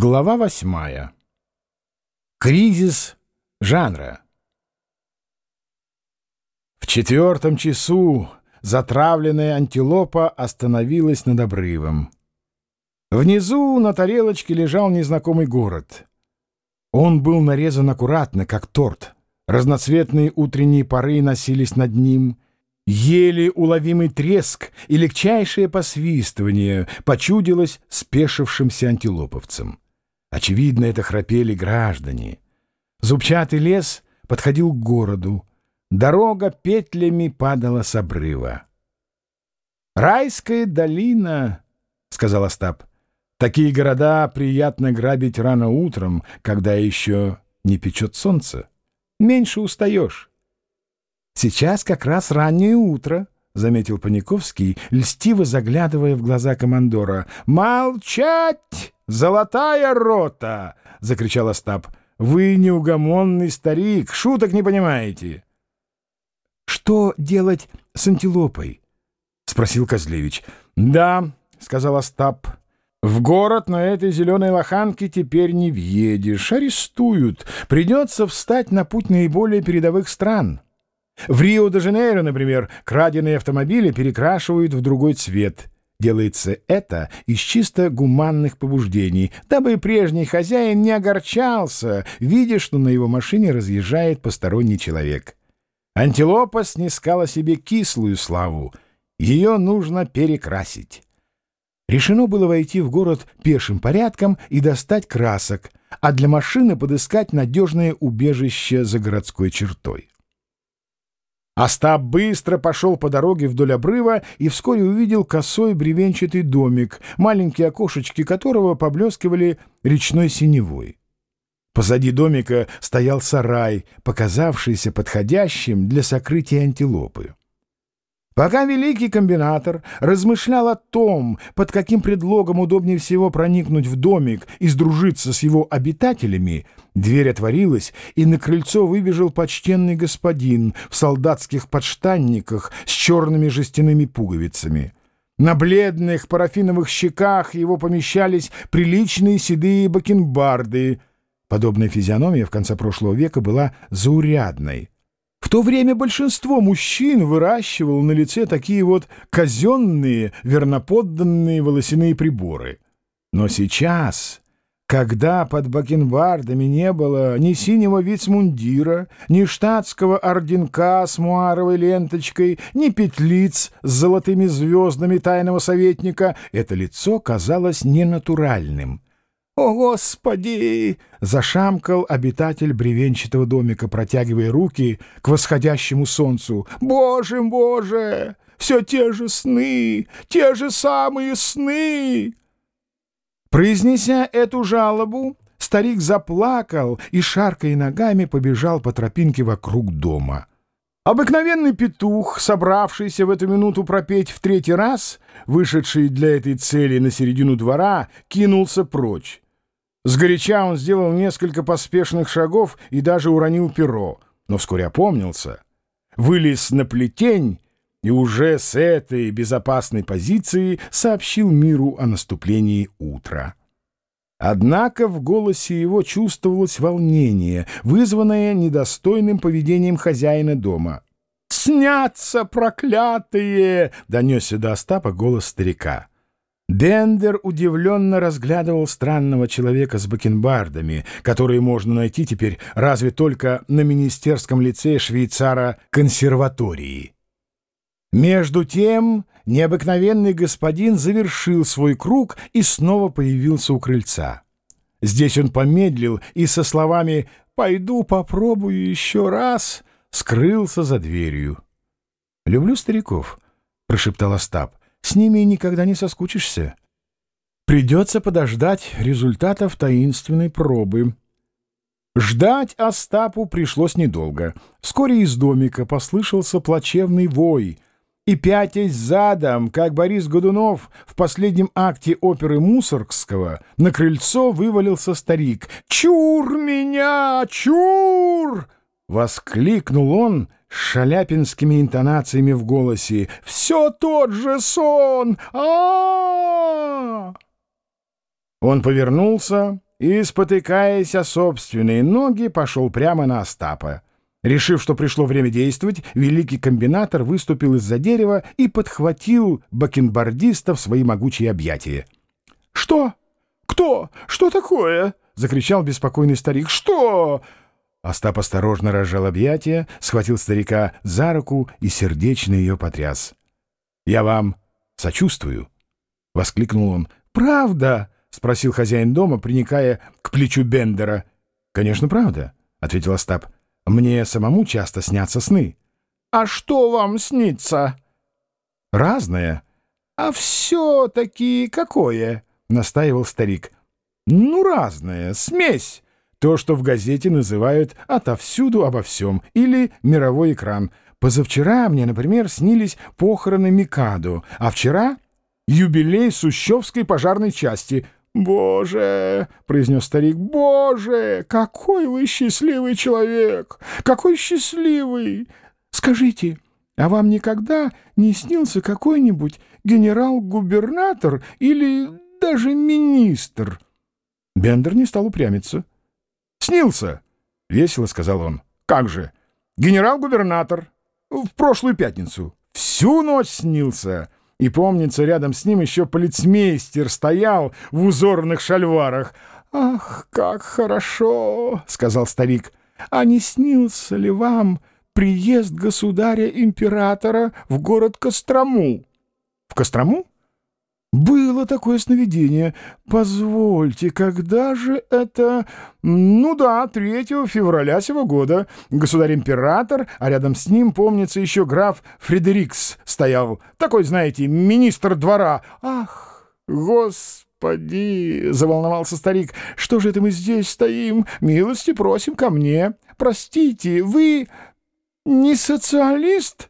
Глава восьмая. Кризис жанра. В четвертом часу затравленная антилопа остановилась над обрывом. Внизу на тарелочке лежал незнакомый город. Он был нарезан аккуратно, как торт. Разноцветные утренние пары носились над ним — Еле уловимый треск и легчайшее посвистывание почудилось спешившимся антилоповцам. Очевидно, это храпели граждане. Зубчатый лес подходил к городу. Дорога петлями падала с обрыва. «Райская долина», — сказал Остап. «Такие города приятно грабить рано утром, когда еще не печет солнце. Меньше устаешь». «Сейчас как раз раннее утро», — заметил Паниковский, льстиво заглядывая в глаза командора. «Молчать! Золотая рота!» — закричал Остап. «Вы неугомонный старик, шуток не понимаете». «Что делать с антилопой?» — спросил Козлевич. «Да», — сказал Остап, — «в город на этой зеленой лоханке теперь не въедешь, арестуют. Придется встать на путь наиболее передовых стран». В Рио-де-Жанейро, например, краденые автомобили перекрашивают в другой цвет. Делается это из чисто гуманных побуждений, дабы прежний хозяин не огорчался, видя, что на его машине разъезжает посторонний человек. Антилопа снискала себе кислую славу. Ее нужно перекрасить. Решено было войти в город пешим порядком и достать красок, а для машины подыскать надежное убежище за городской чертой. Остап быстро пошел по дороге вдоль обрыва и вскоре увидел косой бревенчатый домик, маленькие окошечки которого поблескивали речной синевой. Позади домика стоял сарай, показавшийся подходящим для сокрытия антилопы. Пока великий комбинатор размышлял о том, под каким предлогом удобнее всего проникнуть в домик и сдружиться с его обитателями, дверь отворилась, и на крыльцо выбежал почтенный господин в солдатских подштанниках с черными жестяными пуговицами. На бледных парафиновых щеках его помещались приличные седые бакенбарды. Подобная физиономия в конце прошлого века была заурядной. В то время большинство мужчин выращивало на лице такие вот казенные, верноподданные волосяные приборы. Но сейчас, когда под бакенбардами не было ни синего вицмундира, ни штатского орденка с муаровой ленточкой, ни петлиц с золотыми звездами тайного советника, это лицо казалось ненатуральным — «О, Господи!» — зашамкал обитатель бревенчатого домика, протягивая руки к восходящему солнцу. «Боже, Боже! Все те же сны! Те же самые сны!» Произнеся эту жалобу, старик заплакал и, шаркая ногами, побежал по тропинке вокруг дома. Обыкновенный петух, собравшийся в эту минуту пропеть в третий раз, вышедший для этой цели на середину двора, кинулся прочь. Сгоряча он сделал несколько поспешных шагов и даже уронил перо, но вскоре опомнился, вылез на плетень и уже с этой безопасной позиции сообщил миру о наступлении утра. Однако в голосе его чувствовалось волнение, вызванное недостойным поведением хозяина дома. «Снятся, проклятые!» — донесся до Остапа голос старика. Бендер удивленно разглядывал странного человека с бакенбардами, которые можно найти теперь разве только на министерском лице швейцара консерватории. Между тем необыкновенный господин завершил свой круг и снова появился у крыльца. Здесь он помедлил и со словами «пойду попробую еще раз» скрылся за дверью. «Люблю стариков», — прошептал Остап. С ними никогда не соскучишься. Придется подождать результатов таинственной пробы. Ждать Остапу пришлось недолго. Вскоре из домика послышался плачевный вой, и, пятясь задом, как Борис Годунов в последнем акте оперы Мусоргского, на крыльцо вывалился старик. «Чур меня! Чур!» — воскликнул он, с шаляпинскими интонациями в голосе. «Все тот же сон! а, -а, -а Он повернулся и, спотыкаясь о собственные ноги, пошел прямо на Остапа. Решив, что пришло время действовать, великий комбинатор выступил из-за дерева и подхватил бакенбардиста в свои могучие объятия. «Что? Кто? Что такое?» — закричал беспокойный старик. «Что?» Остап осторожно разжал объятия, схватил старика за руку и сердечно ее потряс. «Я вам сочувствую!» — воскликнул он. «Правда?» — спросил хозяин дома, приникая к плечу Бендера. «Конечно, правда», — ответил Остап. «Мне самому часто снятся сны». «А что вам снится?» «Разное». «А все-таки какое?» — настаивал старик. «Ну, разное. Смесь. То, что в газете называют «отовсюду обо всем» или «мировой экран». Позавчера мне, например, снились похороны Микадо, а вчера — юбилей Сущевской пожарной части. «Боже!» — произнес старик. «Боже! Какой вы счастливый человек! Какой счастливый! Скажите, а вам никогда не снился какой-нибудь генерал-губернатор или даже министр?» Бендер не стал упрямиться. «Снился!» — весело сказал он. «Как же! Генерал-губернатор! В прошлую пятницу! Всю ночь снился!» И помнится, рядом с ним еще полицмейстер стоял в узорных шальварах. «Ах, как хорошо!» — сказал старик. «А не снился ли вам приезд государя-императора в город Кострому?» «В Кострому?» Было такое сновидение. Позвольте, когда же это... Ну да, 3 февраля сего года. Государь-император, а рядом с ним, помнится, еще граф Фредерикс стоял. Такой, знаете, министр двора. Ах, господи, заволновался старик. Что же это мы здесь стоим? Милости просим ко мне. Простите, вы не социалист?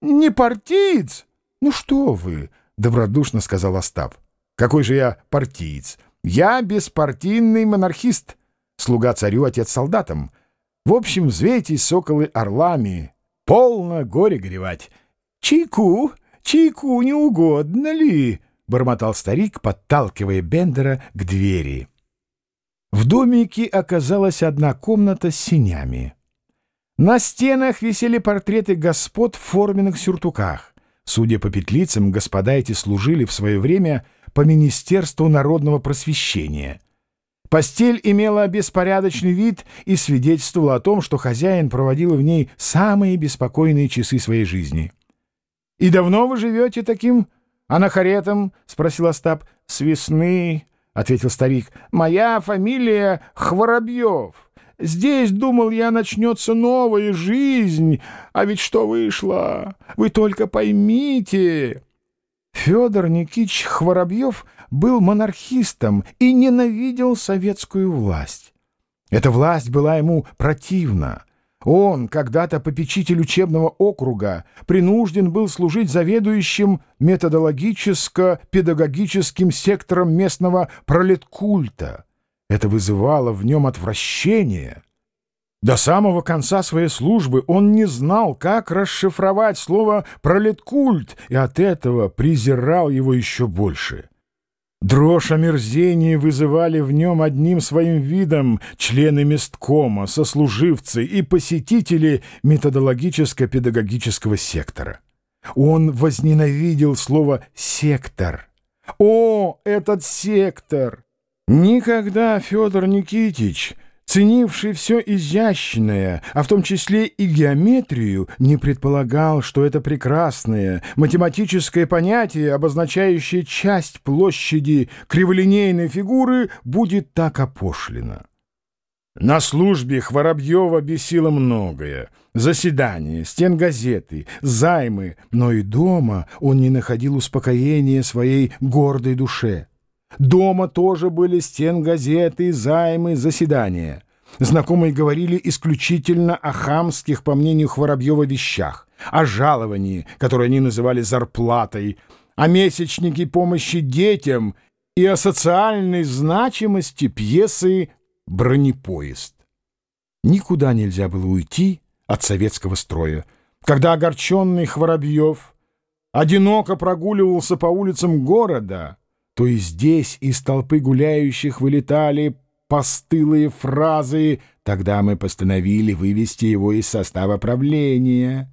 Не партиец? Ну что вы добродушно сказал Остап. «Какой же я партиец? Я беспартийный монархист, слуга царю, отец солдатам. В общем, взвейтесь, соколы, орлами. Полно горе горевать. Чайку, чайку не угодно ли?» — бормотал старик, подталкивая Бендера к двери. В домике оказалась одна комната с синями. На стенах висели портреты господ в форменных сюртуках. Судя по петлицам, господа эти служили в свое время по Министерству народного просвещения. Постель имела беспорядочный вид и свидетельствовала о том, что хозяин проводил в ней самые беспокойные часы своей жизни. «И давно вы живете таким анахаретом?» — спросил Остап. «С весны», — ответил старик. «Моя фамилия Хворобьев». Здесь, думал я, начнется новая жизнь, а ведь что вышло? Вы только поймите. Федор Никитич Хворобьев был монархистом и ненавидел советскую власть. Эта власть была ему противна. Он, когда-то попечитель учебного округа, принужден был служить заведующим методологическо-педагогическим сектором местного пролеткульта — это вызывало в нем отвращение. До самого конца своей службы он не знал, как расшифровать слово «пролеткульт», и от этого презирал его еще больше. Дрожь омерзения вызывали в нем одним своим видом члены месткома, сослуживцы и посетители методологическо-педагогического сектора. Он возненавидел слово «сектор». «О, этот сектор!» Никогда Федор Никитич, ценивший все изящное, а в том числе и геометрию, не предполагал, что это прекрасное математическое понятие, обозначающее часть площади криволинейной фигуры, будет так опошлено. На службе Хворобьева бесило многое. Заседания, стен газеты, займы, но и дома он не находил успокоения своей гордой душе. Дома тоже были стен газеты, займы, заседания. Знакомые говорили исключительно о хамских, по мнению Хворобьева, вещах, о жаловании, которое они называли зарплатой, о месячнике помощи детям и о социальной значимости пьесы «Бронепоезд». Никуда нельзя было уйти от советского строя. Когда огорченный Хворобьев одиноко прогуливался по улицам города — то и здесь из толпы гуляющих вылетали постылые фразы. Тогда мы постановили вывести его из состава правления.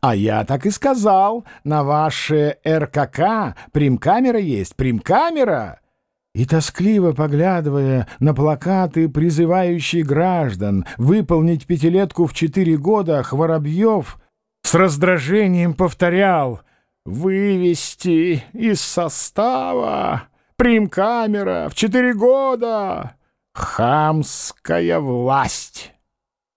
А я так и сказал, на ваше РКК примкамера есть, примкамера. И тоскливо поглядывая на плакаты, призывающие граждан выполнить пятилетку в четыре года, Хворобьев с раздражением повторял «Вывести из состава примкамера в четыре года! Хамская власть!»